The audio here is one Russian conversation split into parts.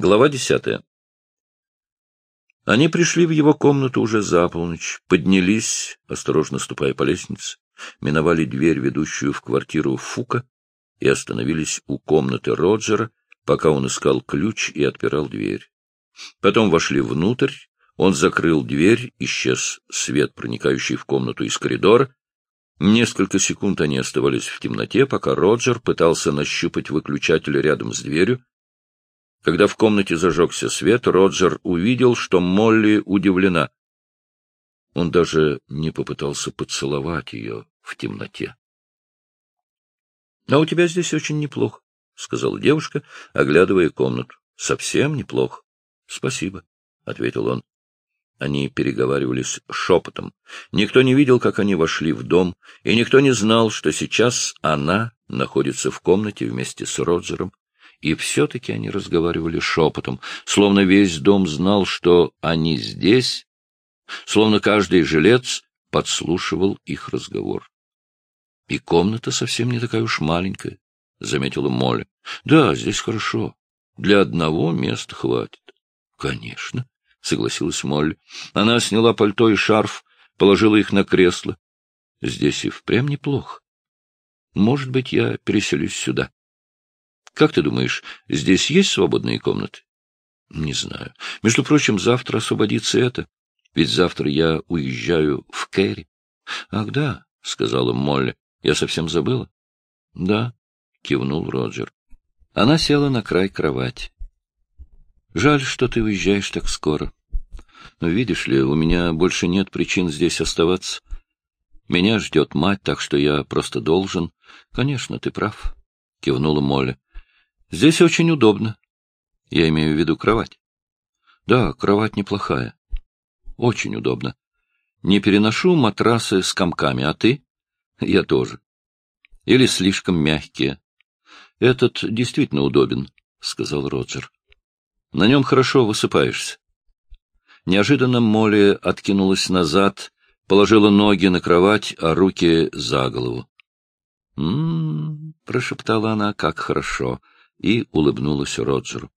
Глава десятая. Они пришли в его комнату уже за полночь, поднялись, осторожно ступая по лестнице, миновали дверь, ведущую в квартиру Фука, и остановились у комнаты Роджера, пока он искал ключ и отпирал дверь. Потом вошли внутрь, он закрыл дверь, исчез свет, проникающий в комнату из коридора. Несколько секунд они оставались в темноте, пока Роджер пытался нащупать выключатель рядом с дверью, когда в комнате зажегся свет, Роджер увидел, что Молли удивлена. Он даже не попытался поцеловать ее в темноте. — А у тебя здесь очень неплохо, — сказала девушка, оглядывая комнату. — Совсем неплохо. — Спасибо, — ответил он. Они переговаривались шепотом. Никто не видел, как они вошли в дом, и никто не знал, что сейчас она находится в комнате вместе с Роджером и все-таки они разговаривали шепотом, словно весь дом знал, что они здесь, словно каждый жилец подслушивал их разговор. — И комната совсем не такая уж маленькая, — заметила Молли. — Да, здесь хорошо. Для одного места хватит. — Конечно, — согласилась Молли. Она сняла пальто и шарф, положила их на кресло. — Здесь и впрямь неплохо. Может быть, я переселюсь сюда. Как ты думаешь, здесь есть свободные комнаты? Не знаю. Между прочим, завтра освободится это. Ведь завтра я уезжаю в Кэрри. Ах, да, — сказала Молли. Я совсем забыла. Да, — кивнул Роджер. Она села на край кровати. Жаль, что ты уезжаешь так скоро. Но видишь ли, у меня больше нет причин здесь оставаться. Меня ждет мать, так что я просто должен. Конечно, ты прав, — кивнула Молли. Здесь очень удобно. Я имею в виду кровать. Да, кровать неплохая. Очень удобно. Не переношу матрасы с комками, а ты? Я тоже. Или слишком мягкие. Этот действительно удобен, — сказал Роджер. На нем хорошо высыпаешься. Неожиданно Молли откинулась назад, положила ноги на кровать, а руки за голову. «М-м-м», прошептала она, — как хорошо и улыбнулась Роджеру.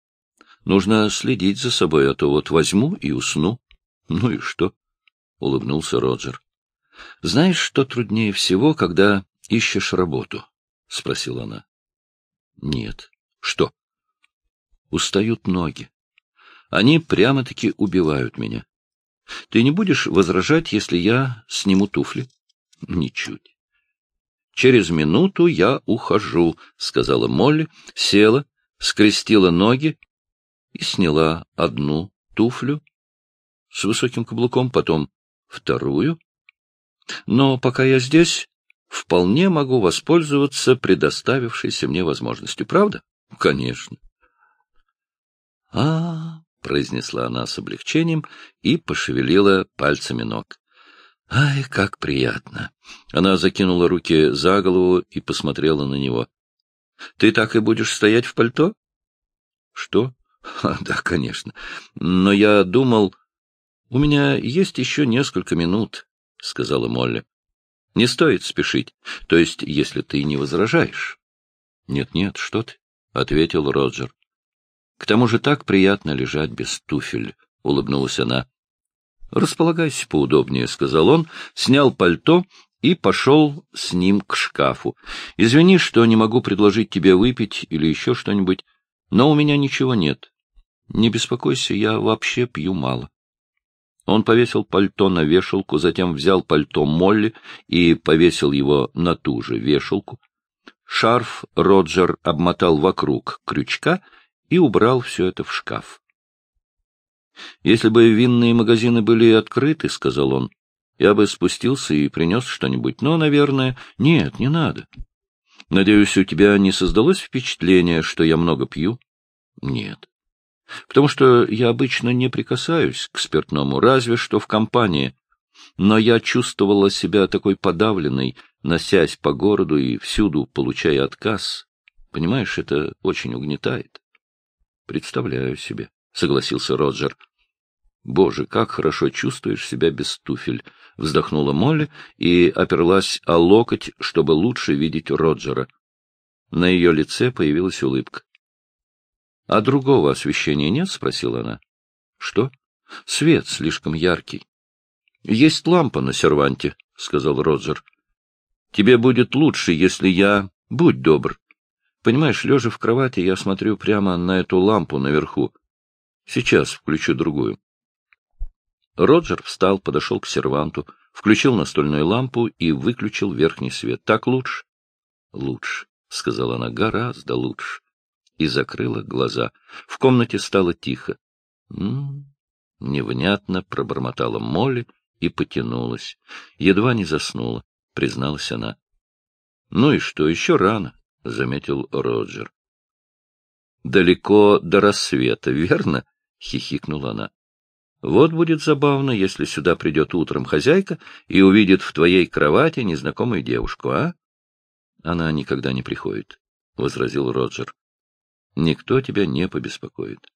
— Нужно следить за собой, а то вот возьму и усну. — Ну и что? — улыбнулся Роджер. — Знаешь, что труднее всего, когда ищешь работу? — спросила она. — Нет. — Что? — Устают ноги. Они прямо-таки убивают меня. Ты не будешь возражать, если я сниму туфли? — Ничуть. Через минуту я ухожу, — сказала Молли, села, скрестила ноги и сняла одну туфлю с высоким каблуком, потом вторую. Но пока я здесь, вполне могу воспользоваться предоставившейся мне возможностью. Правда? Конечно. А, -а, -а произнесла она с облегчением и пошевелила пальцами ног. Ай, как приятно! Она закинула руки за голову и посмотрела на него. — Ты так и будешь стоять в пальто? — Что? Да, конечно. Но я думал... — У меня есть еще несколько минут, — сказала Молли. — Не стоит спешить, то есть, если ты не возражаешь. Нет, — Нет-нет, что ты, — ответил Роджер. — К тому же так приятно лежать без туфель, — улыбнулась она. — Располагайся поудобнее, — сказал он, снял пальто и пошел с ним к шкафу. — Извини, что не могу предложить тебе выпить или еще что-нибудь, но у меня ничего нет. Не беспокойся, я вообще пью мало. Он повесил пальто на вешалку, затем взял пальто Молли и повесил его на ту же вешалку. Шарф Роджер обмотал вокруг крючка и убрал все это в шкаф. Если бы винные магазины были открыты, — сказал он, — я бы спустился и принес что-нибудь. Но, наверное, нет, не надо. Надеюсь, у тебя не создалось впечатление, что я много пью? Нет. Потому что я обычно не прикасаюсь к спиртному, разве что в компании. Но я чувствовала себя такой подавленной, носясь по городу и всюду получая отказ. Понимаешь, это очень угнетает. Представляю себе, — согласился Роджер. Боже, как хорошо чувствуешь себя без туфель! — вздохнула Молли и оперлась о локоть, чтобы лучше видеть Роджера. На ее лице появилась улыбка. А другого освещения нет? — спросила она. — Что? — Свет слишком яркий. — Есть лампа на серванте, — сказал Роджер. — Тебе будет лучше, если я... Будь добр. Понимаешь, лежа в кровати, я смотрю прямо на эту лампу наверху. Сейчас включу другую. Роджер встал, подошел к серванту, включил настольную лампу и выключил верхний свет. — Так лучше? — Лучше, — сказала она, — гораздо лучше и закрыла глаза. В комнате стало тихо. «М-м-м», невнятно пробормотала Молли и потянулась. Едва не заснула, призналась она. — Ну и что, еще рано, — заметил Роджер. — Далеко до рассвета, верно? — хихикнула она. — Вот будет забавно, если сюда придет утром хозяйка и увидит в твоей кровати незнакомую девушку, а? — Она никогда не приходит, — возразил Роджер никто тебя не побеспокоит.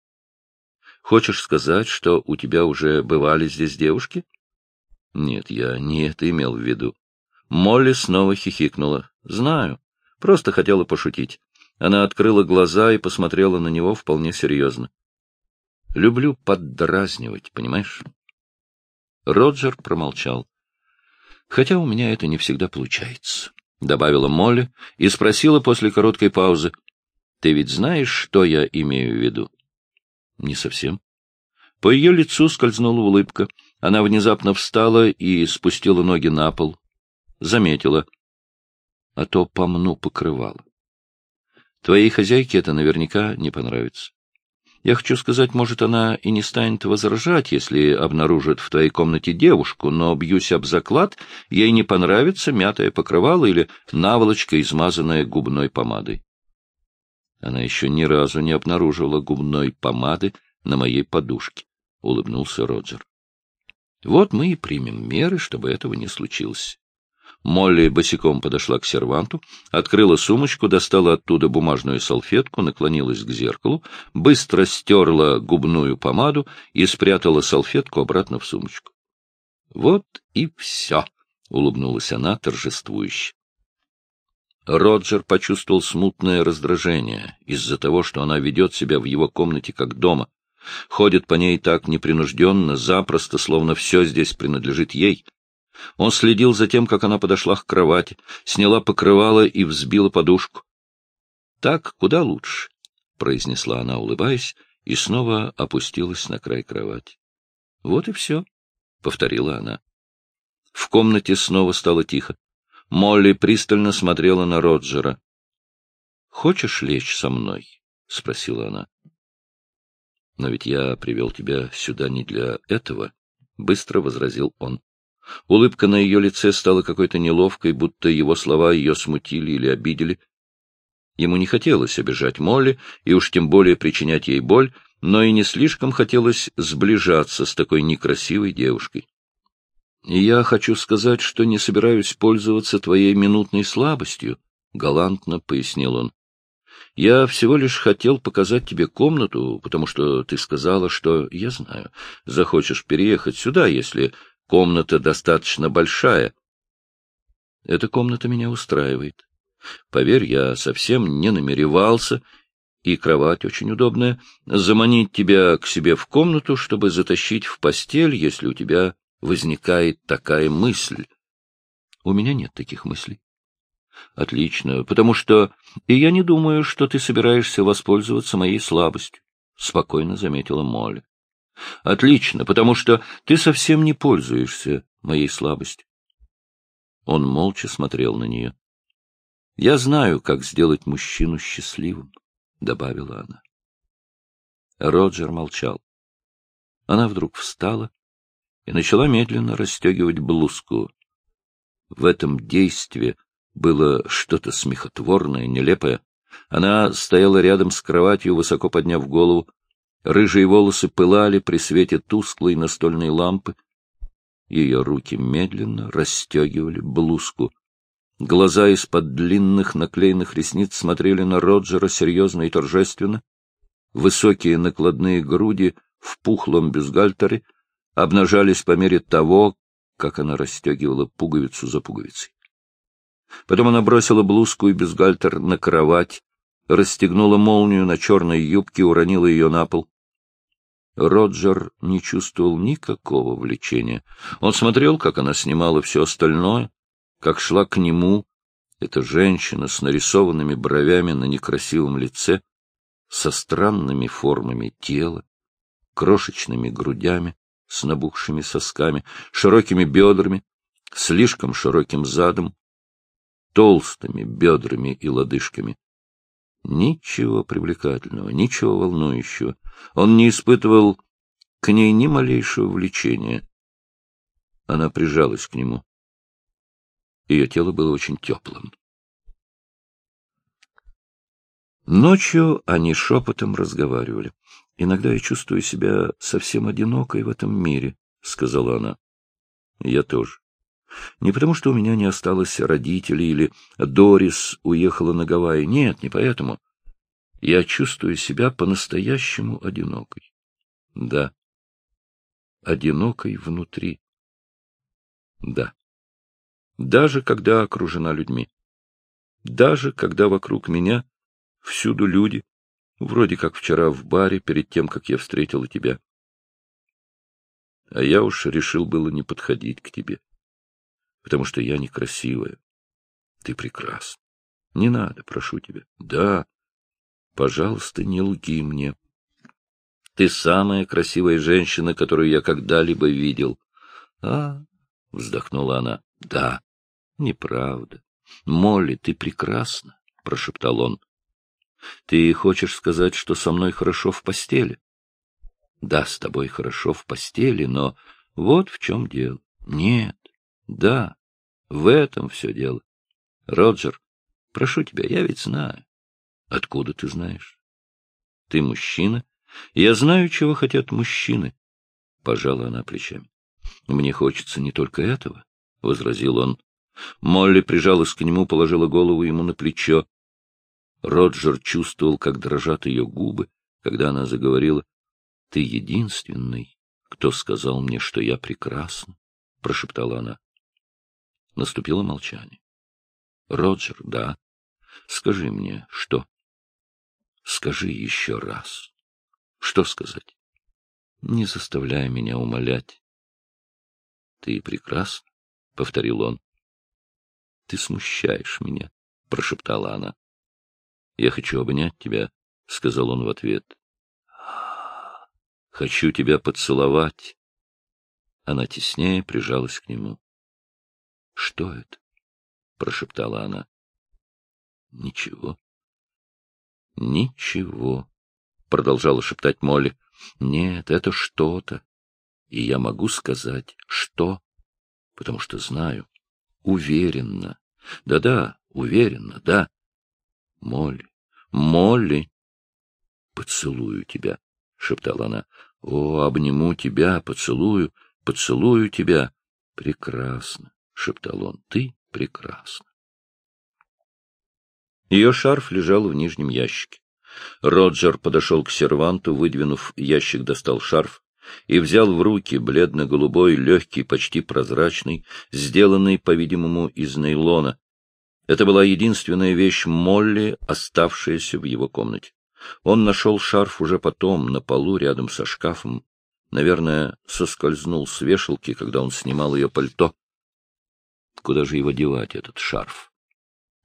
Хочешь сказать, что у тебя уже бывали здесь девушки? Нет, я не это имел в виду. Молли снова хихикнула. Знаю. Просто хотела пошутить. Она открыла глаза и посмотрела на него вполне серьезно. Люблю поддразнивать, понимаешь? Роджер промолчал. Хотя у меня это не всегда получается, — добавила Молли и спросила после короткой паузы. Ты ведь знаешь, что я имею в виду? Не совсем. По ее лицу скользнула улыбка. Она внезапно встала и спустила ноги на пол. Заметила. А то помну покрывало. Твоей хозяйке это наверняка не понравится. Я хочу сказать, может, она и не станет возражать, если обнаружит в твоей комнате девушку, но, бьюсь об заклад, ей не понравится мятое покрывало или наволочка, измазанная губной помадой. Она еще ни разу не обнаружила губной помады на моей подушке, — улыбнулся Роджер. Вот мы и примем меры, чтобы этого не случилось. Молли босиком подошла к серванту, открыла сумочку, достала оттуда бумажную салфетку, наклонилась к зеркалу, быстро стерла губную помаду и спрятала салфетку обратно в сумочку. — Вот и все, — улыбнулась она торжествующе. Роджер почувствовал смутное раздражение из-за того, что она ведет себя в его комнате как дома, ходит по ней так непринужденно, запросто, словно все здесь принадлежит ей. Он следил за тем, как она подошла к кровати, сняла покрывало и взбила подушку. — Так куда лучше, — произнесла она, улыбаясь, и снова опустилась на край кровати. — Вот и все, — повторила она. В комнате снова стало тихо. Молли пристально смотрела на Роджера. — Хочешь лечь со мной? — спросила она. — Но ведь я привел тебя сюда не для этого, — быстро возразил он. Улыбка на ее лице стала какой-то неловкой, будто его слова ее смутили или обидели. Ему не хотелось обижать Молли, и уж тем более причинять ей боль, но и не слишком хотелось сближаться с такой некрасивой девушкой. Я хочу сказать, что не собираюсь пользоваться твоей минутной слабостью, — галантно пояснил он. Я всего лишь хотел показать тебе комнату, потому что ты сказала, что, я знаю, захочешь переехать сюда, если комната достаточно большая. Эта комната меня устраивает. Поверь, я совсем не намеревался, и кровать очень удобная, заманить тебя к себе в комнату, чтобы затащить в постель, если у тебя возникает такая мысль. У меня нет таких мыслей. Отлично, потому что и я не думаю, что ты собираешься воспользоваться моей слабостью, спокойно заметила Молли. Отлично, потому что ты совсем не пользуешься моей слабостью. Он молча смотрел на нее. Я знаю, как сделать мужчину счастливым, добавила она. Роджер молчал. Она вдруг встала и начала медленно расстегивать блузку. В этом действии было что-то смехотворное, нелепое. Она стояла рядом с кроватью, высоко подняв голову. Рыжие волосы пылали при свете тусклой настольной лампы. Ее руки медленно расстегивали блузку. Глаза из-под длинных наклеенных ресниц смотрели на Роджера серьезно и торжественно. Высокие накладные груди в пухлом бюстгальтере обнажались по мере того, как она расстегивала пуговицу за пуговицей. Потом она бросила блузку и бюстгальтер на кровать, расстегнула молнию на черной юбке, уронила ее на пол. Роджер не чувствовал никакого влечения. Он смотрел, как она снимала все остальное, как шла к нему эта женщина с нарисованными бровями на некрасивом лице, со странными формами тела, крошечными грудями с набухшими сосками, широкими бедрами, слишком широким задом, толстыми бедрами и лодыжками. Ничего привлекательного, ничего волнующего. Он не испытывал к ней ни малейшего влечения. Она прижалась к нему. Ее тело было очень теплым. Ночью они шепотом разговаривали. — Иногда я чувствую себя совсем одинокой в этом мире, — сказала она. — Я тоже. Не потому, что у меня не осталось родителей или Дорис уехала на Гавайи. Нет, не поэтому. Я чувствую себя по-настоящему одинокой. Да. Одинокой внутри. Да. Даже когда окружена людьми. Даже когда вокруг меня всюду люди, вроде как вчера в баре, перед тем, как я встретила тебя. А я уж решил было не подходить к тебе потому что я некрасивая. Ты прекрасна. Не надо, прошу тебя. Да. Пожалуйста, не лги мне. Ты самая красивая женщина, которую я когда-либо видел. А, вздохнула она. Да, неправда. Молли, ты прекрасна, прошептал он. Ты хочешь сказать, что со мной хорошо в постели? Да, с тобой хорошо в постели, но вот в чем дело. Нет, да, в этом все дело. Роджер, прошу тебя, я ведь знаю. Откуда ты знаешь? Ты мужчина. Я знаю, чего хотят мужчины. Пожала она плечами. Мне хочется не только этого, — возразил он. Молли прижалась к нему, положила голову ему на плечо. Роджер чувствовал, как дрожат ее губы, когда она заговорила. — Ты единственный, кто сказал мне, что я прекрасна, — прошептала она. Наступило молчание. — Роджер, да. Скажи мне, что? Скажи еще раз. Что сказать? Не заставляй меня умолять. — Ты прекрасна, — повторил он. — Ты смущаешь меня, — прошептала она. — Я хочу обнять тебя, — сказал он в ответ. — Хочу тебя поцеловать. Она теснее прижалась к нему. — Что это? — прошептала она. — Ничего. — Ничего, — продолжала шептать Молли. — Нет, это что-то. И я могу сказать, что, потому что знаю, уверенно. Да-да, уверенно, да. Молли, Молли, поцелую тебя, — шептала она. — О, обниму тебя, поцелую, поцелую тебя. Прекрасно. — шептал он, — ты прекрасна. Ее шарф лежал в нижнем ящике. Роджер подошел к серванту, выдвинув ящик, достал шарф и взял в руки бледно-голубой, легкий, почти прозрачный, сделанный, по-видимому, из нейлона. Это была единственная вещь Молли, оставшаяся в его комнате. Он нашел шарф уже потом, на полу, рядом со шкафом. Наверное, соскользнул с вешалки, когда он снимал ее пальто. Куда же его девать, этот шарф?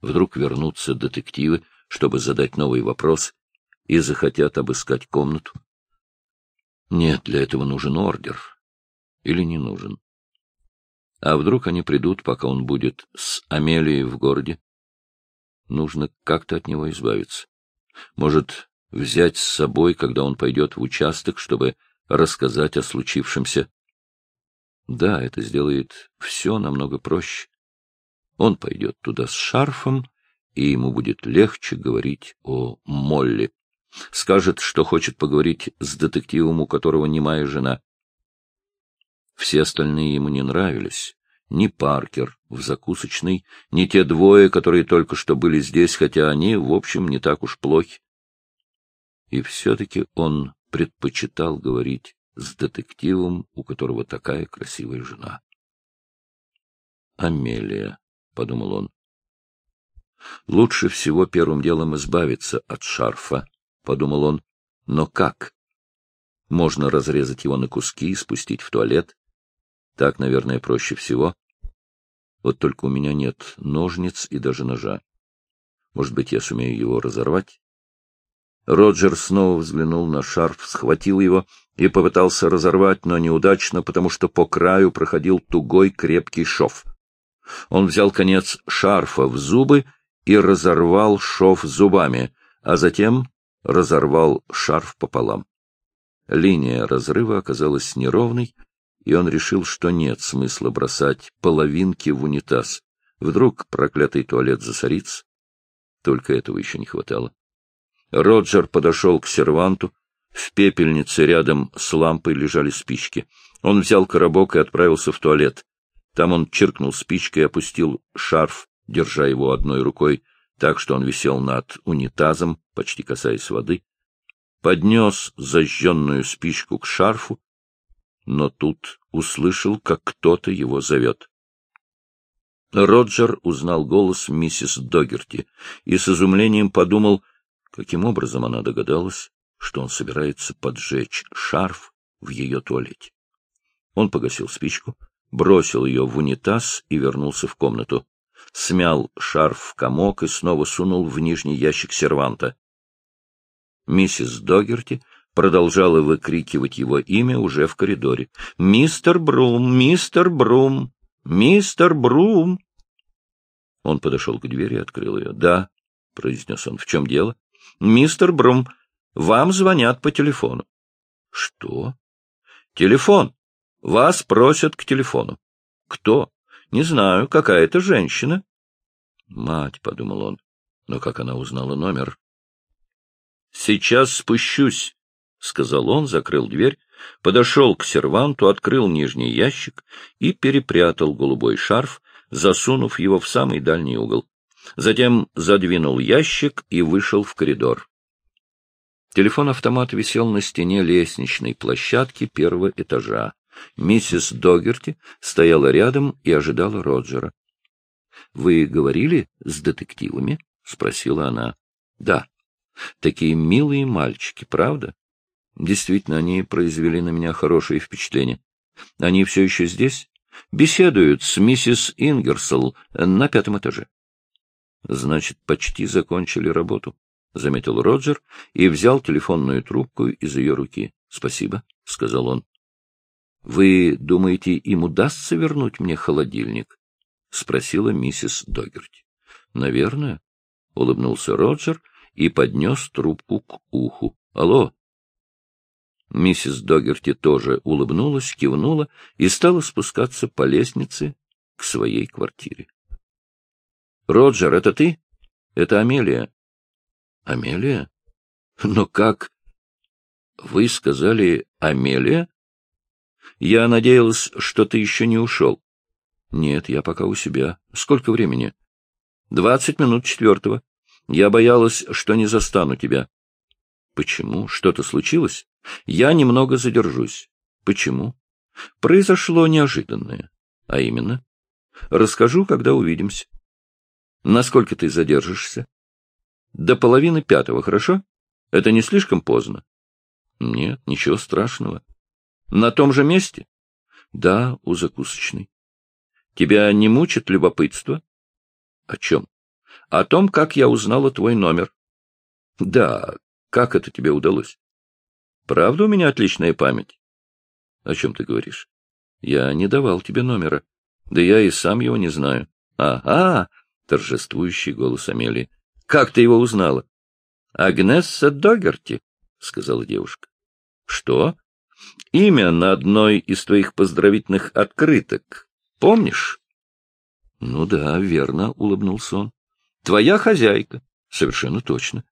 Вдруг вернутся детективы, чтобы задать новый вопрос, и захотят обыскать комнату? Нет, для этого нужен ордер. Или не нужен? А вдруг они придут, пока он будет с Амелией в городе? Нужно как-то от него избавиться. Может, взять с собой, когда он пойдет в участок, чтобы рассказать о случившемся. Да, это сделает все намного проще. Он пойдет туда с шарфом, и ему будет легче говорить о Молли. Скажет, что хочет поговорить с детективом, у которого немая жена. Все остальные ему не нравились. Ни Паркер в закусочной, ни те двое, которые только что были здесь, хотя они, в общем, не так уж плохи. И все-таки он предпочитал говорить с детективом, у которого такая красивая жена. Амелия. — подумал он. Лучше всего первым делом избавиться от шарфа, — подумал он. Но как? Можно разрезать его на куски и спустить в туалет. Так, наверное, проще всего. Вот только у меня нет ножниц и даже ножа. Может быть, я сумею его разорвать? Роджер снова взглянул на шарф, схватил его и попытался разорвать, но неудачно, потому что по краю проходил тугой крепкий шов. Он взял конец шарфа в зубы и разорвал шов зубами, а затем разорвал шарф пополам. Линия разрыва оказалась неровной, и он решил, что нет смысла бросать половинки в унитаз. Вдруг проклятый туалет засорится. Только этого еще не хватало. Роджер подошел к серванту. В пепельнице рядом с лампой лежали спички. Он взял коробок и отправился в туалет. Там он чиркнул спичкой и опустил шарф, держа его одной рукой, так что он висел над унитазом, почти касаясь воды. Поднес зажженную спичку к шарфу, но тут услышал, как кто-то его зовет. Роджер узнал голос миссис Догерти и с изумлением подумал, каким образом она догадалась, что он собирается поджечь шарф в ее туалете. Он погасил спичку, бросил ее в унитаз и вернулся в комнату. Смял шарф в комок и снова сунул в нижний ящик серванта. Миссис Догерти продолжала выкрикивать его имя уже в коридоре. «Мистер Брум! Мистер Брум! Мистер Брум!» Он подошел к двери и открыл ее. «Да», — произнес он, — «в чем дело?» «Мистер Брум, вам звонят по телефону». «Что?» «Телефон. Вас просят к телефону». «Кто?» «Не знаю, какая-то женщина». «Мать», — подумал он, — «но как она узнала номер?» «Сейчас спущусь», — сказал он, закрыл дверь, подошел к серванту, открыл нижний ящик и перепрятал голубой шарф, засунув его в самый дальний угол. Затем задвинул ящик и вышел в коридор. Телефон-автомат висел на стене лестничной площадки первого этажа. Миссис Догерти стояла рядом и ожидала Роджера. — Вы говорили с детективами? — спросила она. — Да. Такие милые мальчики, правда? Действительно, они произвели на меня хорошее впечатление. Они все еще здесь? Беседуют с миссис Ингерсол на пятом этаже. Значит, почти закончили работу, — заметил Роджер и взял телефонную трубку из ее руки. — Спасибо, — сказал он. — Вы думаете, им удастся вернуть мне холодильник? — спросила миссис Догерти. — Наверное, — улыбнулся Роджер и поднес трубку к уху. — Алло! Миссис Догерти тоже улыбнулась, кивнула и стала спускаться по лестнице к своей квартире. — Роджер, это ты? Это Амелия. — Амелия? Но как? Вы сказали Амелия? Я надеялась, что ты еще не ушел. Нет, я пока у себя. Сколько времени? Двадцать минут четвертого. Я боялась, что не застану тебя. Почему? Что-то случилось? Я немного задержусь. Почему? Произошло неожиданное. А именно? Расскажу, когда увидимся. Насколько ты задержишься? До половины пятого, хорошо? Это не слишком поздно? Нет, ничего страшного. На том же месте? Да, у закусочной. Тебя не мучит любопытство? О чем? О том, как я узнала твой номер. Да, как это тебе удалось? Правда у меня отличная память? О чем ты говоришь? Я не давал тебе номера. Да я и сам его не знаю. Ага, торжествующий голос Амелии. Как ты его узнала? Агнесса Догерти, сказала девушка. Что? Имя на одной из твоих поздравительных открыток. Помнишь? Ну да, верно, улыбнулся он. Твоя хозяйка. Совершенно точно.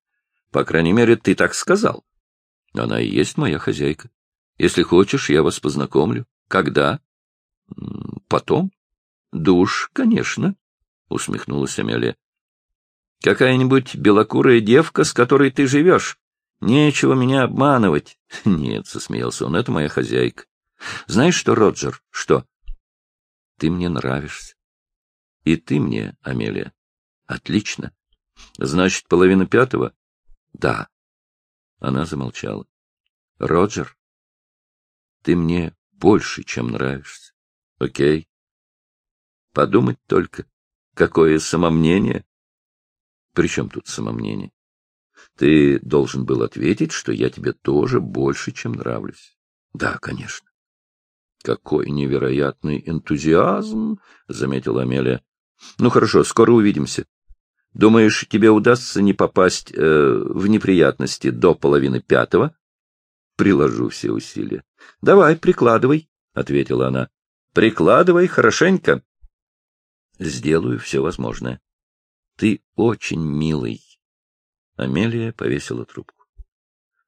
По крайней мере, ты так сказал. Она и есть моя хозяйка. Если хочешь, я вас познакомлю. Когда? Потом. Душ, конечно, — усмехнулась Амелия. Какая-нибудь белокурая девка, с которой ты живешь. Нечего меня обманывать. Нет, — засмеялся он, — это моя хозяйка. Знаешь что, Роджер, что? Ты мне нравишься. И ты мне, Амелия. Отлично. Значит, половина пятого? Да. Она замолчала. Роджер, ты мне больше, чем нравишься. Окей. Подумать только, какое самомнение. При чем тут самомнение? Ты должен был ответить, что я тебе тоже больше, чем нравлюсь. Да, конечно. Какой невероятный энтузиазм, заметила Амелия. Ну хорошо, скоро увидимся. Думаешь, тебе удастся не попасть э, в неприятности до половины пятого? Приложу все усилия. Давай, прикладывай, ответила она. Прикладывай хорошенько. Сделаю все возможное. Ты очень милый. Амелия повесила трубку.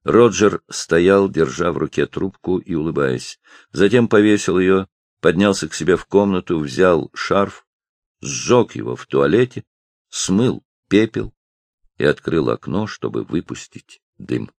Роджер стоял, держа в руке трубку и улыбаясь. Затем повесил ее, поднялся к себе в комнату, взял шарф, сжег его в туалете, смыл пепел и открыл окно, чтобы выпустить дым.